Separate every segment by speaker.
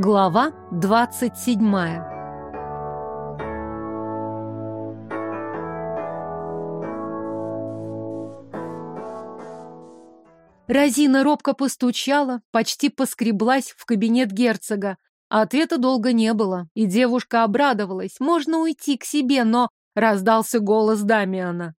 Speaker 1: Глава двадцать седьмая Розина робко постучала, почти поскреблась в кабинет герцога. Ответа долго не было, и девушка обрадовалась. Можно уйти к себе, но раздался голос Дамиана.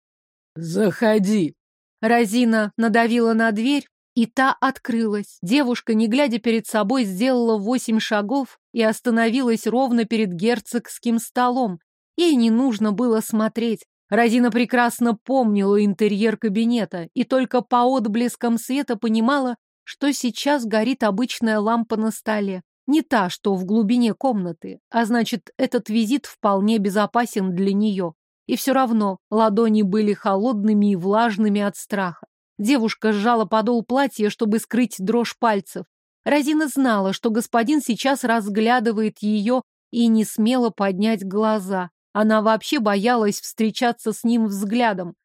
Speaker 2: «Заходи!»
Speaker 1: Розина надавила на дверь, и та открылась. Девушка, не глядя перед собой, сделала восемь шагов и остановилась ровно перед герцогским столом. Ей не нужно было смотреть. Розина прекрасно помнила интерьер кабинета и только по отблескам света понимала, что сейчас горит обычная лампа на столе. Не та, что в глубине комнаты, а значит, этот визит вполне безопасен для нее. И все равно ладони были холодными и влажными от страха. Девушка сжала подол платья, чтобы скрыть дрожь пальцев. Розина знала, что господин сейчас разглядывает ее и не смела поднять глаза. Она вообще боялась встречаться с ним взглядом.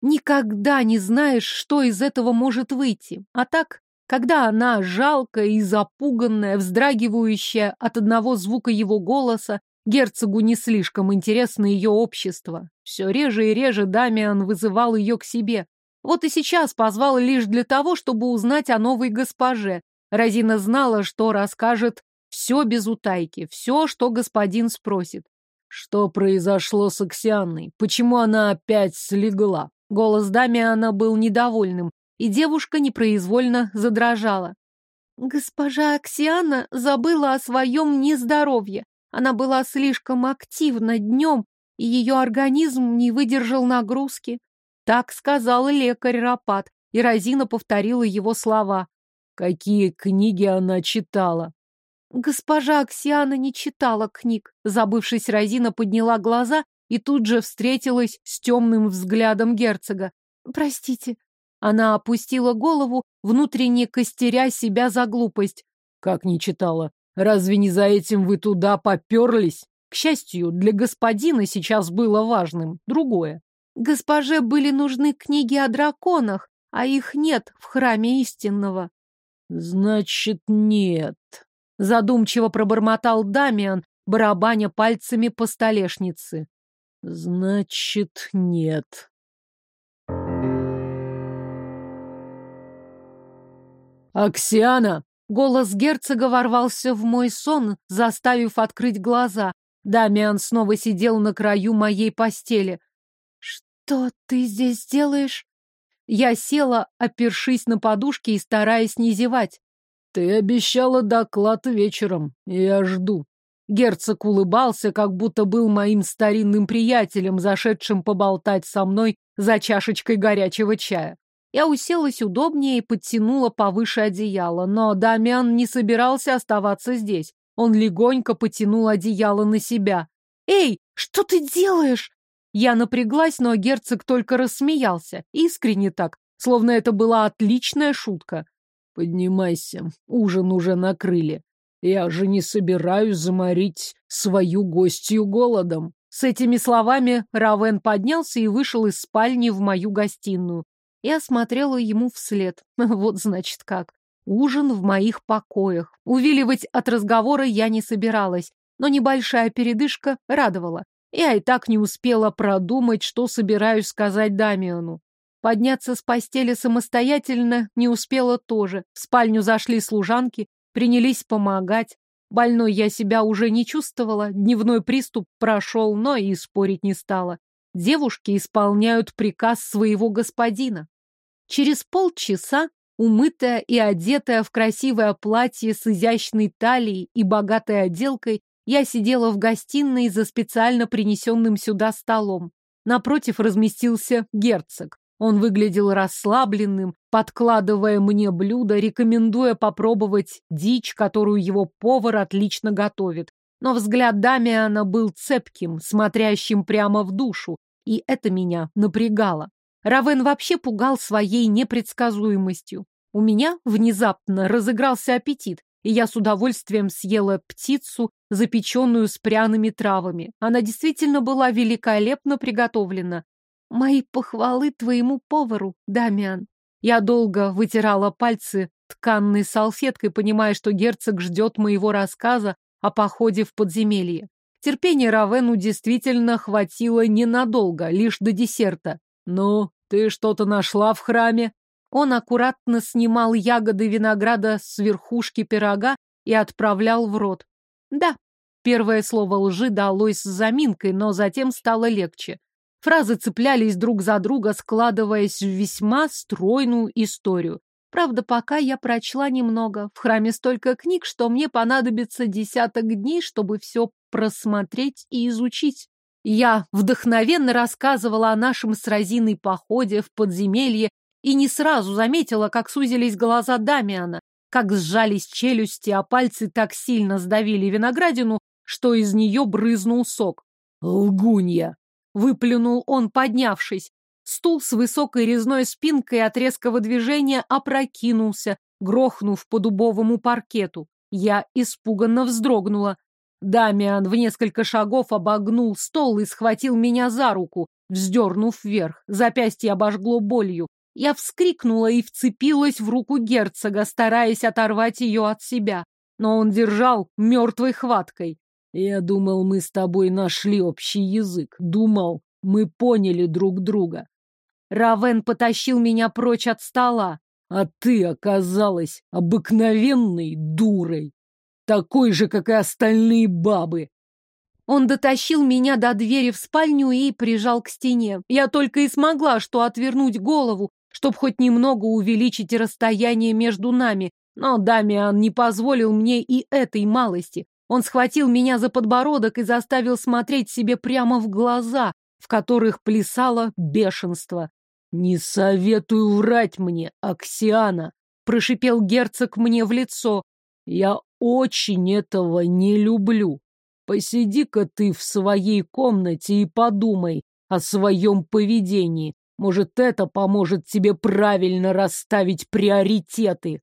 Speaker 1: Никогда не знаешь, что из этого может выйти. А так, когда она, жалкая и запуганная, вздрагивающая от одного звука его голоса, герцогу не слишком интересно ее общество. Все реже и реже Дамиан вызывал ее к себе. Вот и сейчас позвал лишь для того, чтобы узнать о новой госпоже. Розина знала, что расскажет все без утайки, все, что господин спросит.
Speaker 2: Что произошло с Оксианной? Почему она опять слегла?
Speaker 1: Голос Дамиана был недовольным, и девушка непроизвольно задрожала. Госпожа Оксиана забыла о своем нездоровье. Она была слишком активна днем, и ее организм не выдержал нагрузки. Так сказал лекарь Рапат, и Розина повторила его слова.
Speaker 2: Какие книги она читала?
Speaker 1: Госпожа Аксиана не читала книг. Забывшись, Розина подняла глаза и тут же встретилась с темным взглядом герцога. «Простите». Она опустила голову, внутренне костеря себя за глупость.
Speaker 2: «Как не читала? Разве не за этим вы туда поперлись?» К счастью, для господина сейчас было важным другое.
Speaker 1: Госпоже были нужны книги о драконах, а их нет в храме истинного.
Speaker 2: Значит, нет.
Speaker 1: Задумчиво пробормотал Дамиан, барабаня пальцами по столешнице.
Speaker 2: Значит, нет. Аксиана!
Speaker 1: Голос герцога ворвался в мой сон, заставив открыть глаза. Дамиан снова сидел на краю моей постели. «Что ты здесь делаешь?» Я села, опершись на подушке и стараясь не зевать.
Speaker 2: «Ты обещала доклад вечером. Я жду».
Speaker 1: Герцог улыбался, как будто был моим старинным приятелем, зашедшим поболтать со мной за чашечкой горячего чая. Я уселась удобнее и подтянула повыше одеяло, но Дамиан не собирался оставаться здесь. Он легонько потянул одеяло на себя. «Эй, что ты делаешь?» Я напряглась, но герцог только рассмеялся, искренне так, словно это была отличная шутка.
Speaker 2: Поднимайся, ужин уже накрыли. Я же не собираюсь заморить свою гостью голодом.
Speaker 1: С этими словами Равен поднялся и вышел из спальни в мою гостиную. Я смотрела ему вслед. Вот значит как. Ужин в моих покоях. Увиливать от разговора я не собиралась, но небольшая передышка радовала. Я и так не успела продумать, что собираюсь сказать Дамиану. Подняться с постели самостоятельно не успела тоже. В спальню зашли служанки, принялись помогать. Больной я себя уже не чувствовала, дневной приступ прошел, но и спорить не стала. Девушки исполняют приказ своего господина. Через полчаса, умытая и одетая в красивое платье с изящной талией и богатой отделкой, я сидела в гостиной за специально принесенным сюда столом. Напротив разместился герцог. Он выглядел расслабленным, подкладывая мне блюдо, рекомендуя попробовать дичь, которую его повар отлично готовит. Но взгляд Дамиана был цепким, смотрящим прямо в душу, и это меня напрягало. Равен вообще пугал своей непредсказуемостью. У меня внезапно разыгрался аппетит, и я с удовольствием съела птицу, запеченную с пряными травами. Она действительно была великолепно приготовлена. Мои похвалы твоему повару, Дамиан. Я долго вытирала пальцы тканной салфеткой, понимая, что герцог ждет моего рассказа о походе в подземелье. Терпения Равену действительно хватило ненадолго, лишь до десерта. «Ну, ты что-то нашла в храме?» Он аккуратно снимал ягоды винограда с верхушки пирога и отправлял в рот. «Да». Первое слово лжи далось с заминкой, но затем стало легче. Фразы цеплялись друг за друга, складываясь в весьма стройную историю. Правда, пока я прочла немного. В храме столько книг, что мне понадобится десяток дней, чтобы все просмотреть и изучить. Я вдохновенно рассказывала о нашем с Розиной походе в подземелье и не сразу заметила, как сузились глаза Дамиана, как сжались челюсти, а пальцы так сильно сдавили виноградину, что из нее брызнул сок. «Лгунья!» — выплюнул он, поднявшись. Стул с высокой резной спинкой от резкого движения опрокинулся, грохнув по дубовому паркету. Я испуганно вздрогнула. Дамиан в несколько шагов обогнул стол и схватил меня за руку, вздернув вверх. Запястье обожгло болью. Я вскрикнула и вцепилась в руку герцога, стараясь оторвать ее от себя. Но он держал мертвой хваткой. Я думал, мы с тобой нашли общий язык. Думал, мы поняли друг друга. Равен потащил меня прочь от стола. А ты оказалась обыкновенной дурой. Такой же, как и остальные бабы. Он дотащил меня до двери в спальню и прижал к стене. Я только и смогла что отвернуть голову, чтобы хоть немного увеличить расстояние между нами. Но Дамиан не позволил мне и этой малости. Он схватил меня за подбородок и заставил смотреть себе прямо в глаза, в которых плясало бешенство. «Не советую врать мне, Аксиана!» — прошипел герцог мне в лицо. «Я очень этого не люблю. Посиди-ка ты в своей комнате и подумай о своем поведении. Может, это поможет тебе правильно расставить приоритеты».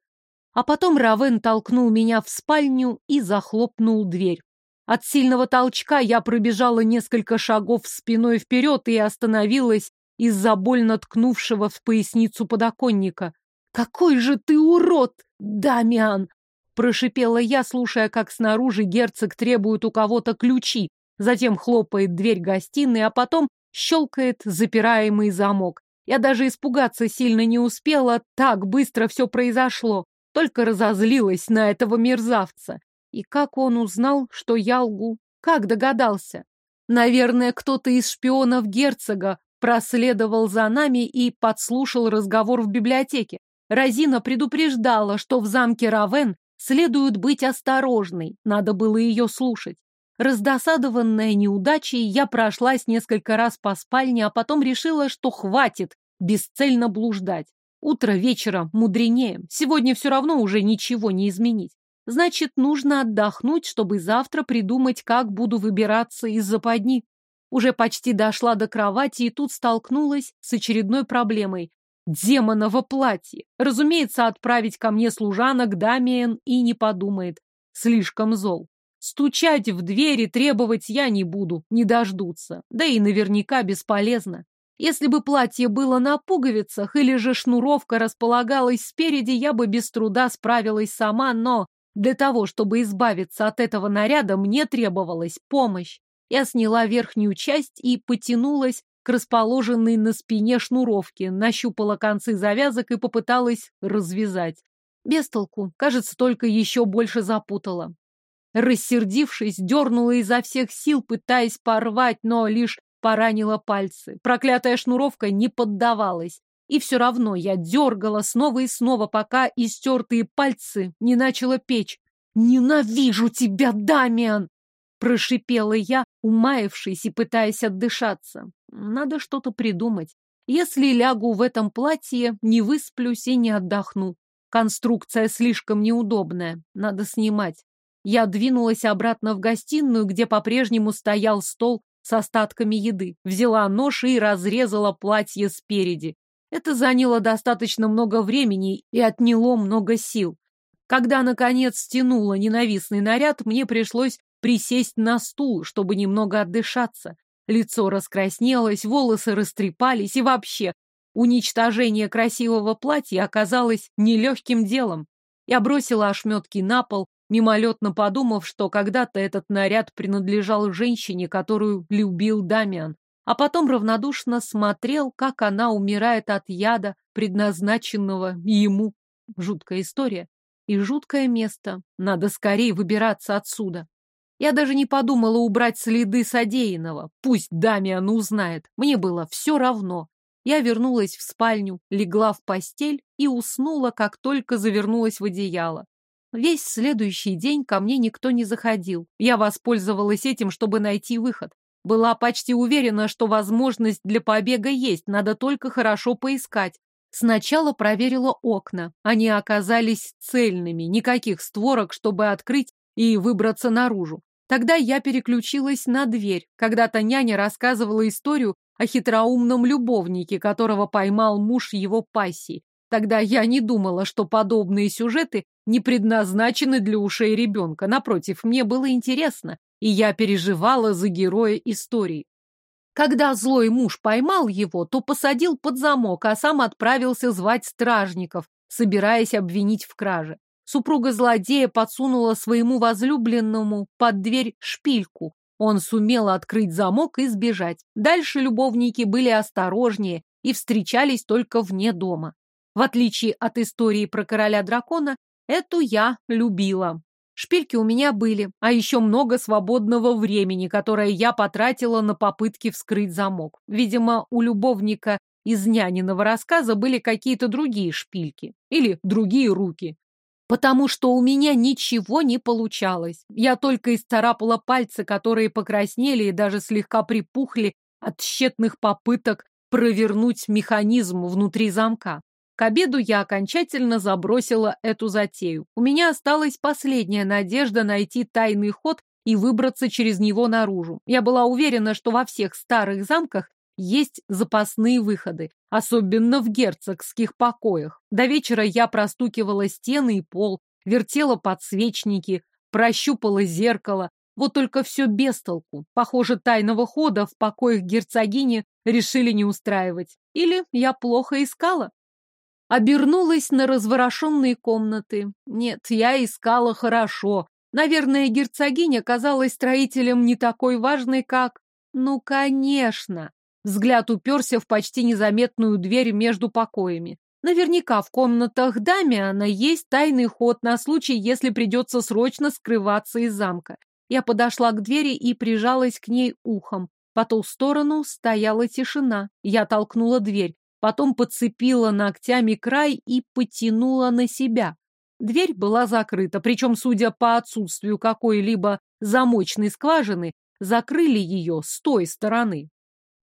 Speaker 1: А потом Равен толкнул меня в спальню и захлопнул дверь. От сильного толчка я пробежала несколько шагов спиной вперед и остановилась из-за больно ткнувшего в поясницу подоконника. «Какой же ты урод, Дамиан!» Прошипела я, слушая, как снаружи герцог требует у кого-то ключи, затем хлопает дверь гостиной, а потом щелкает запираемый замок. Я даже испугаться сильно не успела, так быстро все произошло. Только разозлилась на этого мерзавца. И как он узнал, что я лгу? Как догадался? Наверное, кто-то из шпионов герцога проследовал за нами и подслушал разговор в библиотеке. Розина предупреждала, что в замке Равен следует быть осторожной, надо было ее слушать. Раздосадованная неудачей, я прошлась несколько раз по спальне, а потом решила, что хватит бесцельно блуждать. Утро вечера мудренее, сегодня все равно уже ничего не изменить. Значит, нужно отдохнуть, чтобы завтра придумать, как буду выбираться из западни. Уже почти дошла до кровати и тут столкнулась с очередной проблемой. Демоново платье. Разумеется, отправить ко мне служанок Дамиен и не подумает. Слишком зол. Стучать в двери требовать я не буду, не дождутся. Да и наверняка бесполезно. Если бы платье было на пуговицах или же шнуровка располагалась спереди, я бы без труда справилась сама, но для того, чтобы избавиться от этого наряда, мне требовалась помощь. Я сняла верхнюю часть и потянулась к расположенной на спине шнуровке, нащупала концы завязок и попыталась развязать. Без толку, кажется, только еще больше запутала. Рассердившись, дернула изо всех сил, пытаясь порвать, но лишь поранила пальцы. Проклятая шнуровка не поддавалась. И все равно я дергала снова и снова, пока истертые пальцы не начала печь. «Ненавижу тебя, Дамиан!» Прошипела я, умаявшись и пытаясь отдышаться. Надо что-то придумать. Если лягу в этом платье, не высплюсь и не отдохну. Конструкция слишком неудобная. Надо снимать. Я двинулась обратно в гостиную, где по-прежнему стоял стол с остатками еды. Взяла нож и разрезала платье спереди. Это заняло достаточно много времени и отняло много сил. Когда, наконец, стянула ненавистный наряд, мне пришлось присесть на стул, чтобы немного отдышаться. Лицо раскраснелось, волосы растрепались, и вообще уничтожение красивого платья оказалось нелегким делом. Я бросила ошметки на пол, мимолетно подумав, что когда-то этот наряд принадлежал женщине, которую любил Дамиан, а потом равнодушно смотрел, как она умирает от яда, предназначенного ему. Жуткая история и жуткое место. Надо скорее выбираться отсюда. Я даже не подумала убрать следы содеянного. Пусть Дамиан узнает. Мне было все равно. Я вернулась в спальню, легла в постель и уснула, как только завернулась в одеяло. Весь следующий день ко мне никто не заходил. Я воспользовалась этим, чтобы найти выход. Была почти уверена, что возможность для побега есть, надо только хорошо поискать. Сначала проверила окна. Они оказались цельными, никаких створок, чтобы открыть и выбраться наружу. Тогда я переключилась на дверь. Когда-то няня рассказывала историю о хитроумном любовнике, которого поймал муж его пассии. Тогда я не думала, что подобные сюжеты не предназначены для ушей ребенка. Напротив, мне было интересно, и я переживала за героя истории. Когда злой муж поймал его, то посадил под замок, а сам отправился звать стражников, собираясь обвинить в краже. Супруга злодея подсунула своему возлюбленному под дверь шпильку. Он сумел открыть замок и сбежать. Дальше любовники были осторожнее и встречались только вне дома. В отличие от истории про короля дракона, эту я любила. Шпильки у меня были, а еще много свободного времени, которое я потратила на попытки вскрыть замок. Видимо, у любовника из няниного рассказа были какие-то другие шпильки или другие руки. Потому что у меня ничего не получалось. Я только исцарапала пальцы, которые покраснели и даже слегка припухли от тщетных попыток провернуть механизм внутри замка. К обеду я окончательно забросила эту затею. У меня осталась последняя надежда найти тайный ход и выбраться через него наружу. Я была уверена, что во всех старых замках есть запасные выходы, особенно в герцогских покоях. До вечера я простукивала стены и пол, вертела подсвечники, прощупала зеркало. Вот только все без толку. Похоже, тайного хода в покоях герцогини решили не устраивать. Или я плохо искала? Обернулась на разворошенные комнаты. Нет, я искала хорошо. Наверное, герцогиня казалась строителем не такой важной, как... Ну, конечно. Взгляд уперся в почти незаметную дверь между покоями. Наверняка в комнатах Дамиана есть тайный ход на случай, если придется срочно скрываться из замка. Я подошла к двери и прижалась к ней ухом. По ту сторону стояла тишина. Я толкнула дверь потом подцепила ногтями край и потянула на себя. Дверь была закрыта, причем, судя по отсутствию какой-либо замочной скважины, закрыли ее с той стороны.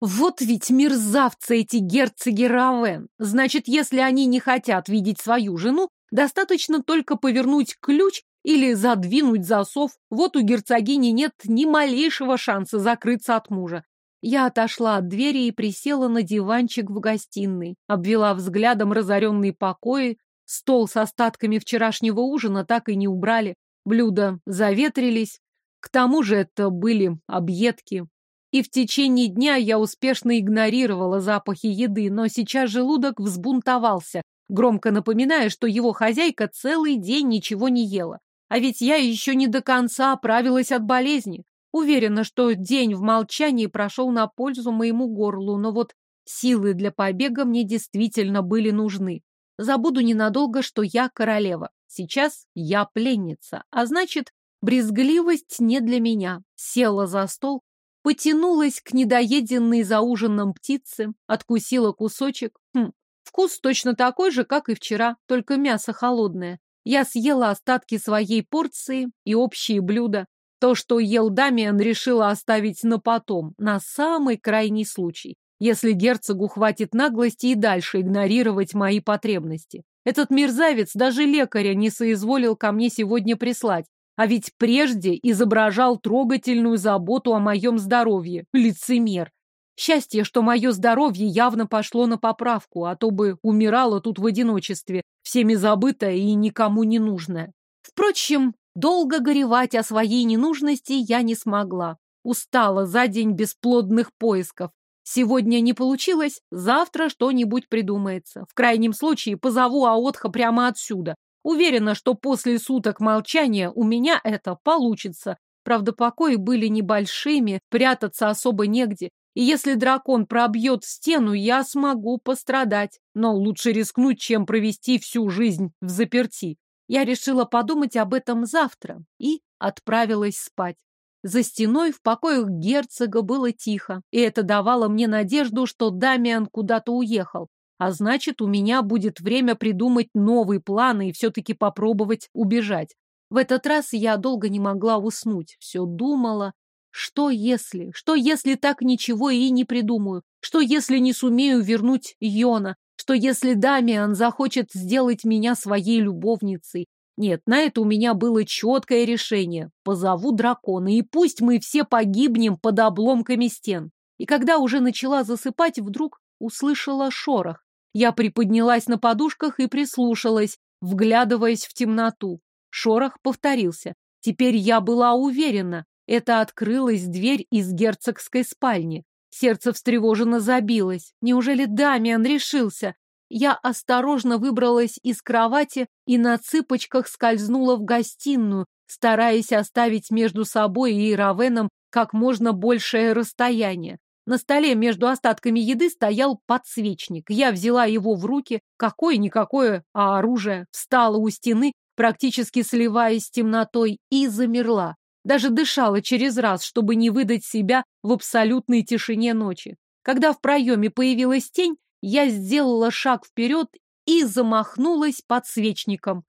Speaker 1: Вот ведь мерзавцы эти герцоги Равен. Значит, если они не хотят видеть свою жену, достаточно только повернуть ключ или задвинуть засов. Вот у герцогини нет ни малейшего шанса закрыться от мужа. Я отошла от двери и присела на диванчик в гостиной, обвела взглядом разоренные покои, стол с остатками вчерашнего ужина так и не убрали, блюда заветрились, к тому же это были объедки. И в течение дня я успешно игнорировала запахи еды, но сейчас желудок взбунтовался, громко напоминая, что его хозяйка целый день ничего не ела. А ведь я еще не до конца оправилась от болезни. Уверена, что день в молчании прошел на пользу моему горлу, но вот силы для побега мне действительно были нужны. Забуду ненадолго, что я королева. Сейчас я пленница, а значит, брезгливость не для меня. Села за стол, потянулась к недоеденной за ужином птице, откусила кусочек. Хм, вкус точно такой же, как и вчера, только мясо холодное. Я съела остатки своей порции и общие блюда. То, что ел Дамиан, решила оставить на потом, на самый крайний случай, если герцогу хватит наглости и дальше игнорировать мои потребности. Этот мерзавец даже лекаря не соизволил ко мне сегодня прислать, а ведь прежде изображал трогательную заботу о моем здоровье. Лицемер. Счастье, что мое здоровье явно пошло на поправку, а то бы умирала тут в одиночестве, всеми забытая и никому не нужная. Впрочем, Долго горевать о своей ненужности я не смогла. Устала за день бесплодных поисков. Сегодня не получилось, завтра что-нибудь придумается. В крайнем случае позову Аотха прямо отсюда. Уверена, что после суток молчания у меня это получится. Правда, покои были небольшими, прятаться особо негде. И если дракон пробьет стену, я смогу пострадать. Но лучше рискнуть, чем провести всю жизнь в заперти. Я решила подумать об этом завтра и отправилась спать. За стеной в покоях герцога было тихо, и это давало мне надежду, что Дамиан куда-то уехал. А значит, у меня будет время придумать новые планы и все-таки попробовать убежать. В этот раз я долго не могла уснуть, все думала, что если, что если так ничего и не придумаю, что если не сумею вернуть Йона, что если Дамиан захочет сделать меня своей любовницей. Нет, на это у меня было четкое решение. Позову дракона, и пусть мы все погибнем под обломками стен. И когда уже начала засыпать, вдруг услышала шорох. Я приподнялась на подушках и прислушалась, вглядываясь в темноту. Шорох повторился. Теперь я была уверена. Это открылась дверь из герцогской спальни. Сердце встревоженно забилось. Неужели Дамиан решился? Я осторожно выбралась из кровати и на цыпочках скользнула в гостиную, стараясь оставить между собой и Равеном как можно большее расстояние. На столе между остатками еды стоял подсвечник. Я взяла его в руки, какое-никакое, а оружие, встала у стены, практически сливаясь с темнотой, и замерла. Даже дышала через раз, чтобы не выдать себя в абсолютной тишине ночи. Когда в проеме появилась тень, я сделала шаг вперед и замахнулась подсвечником.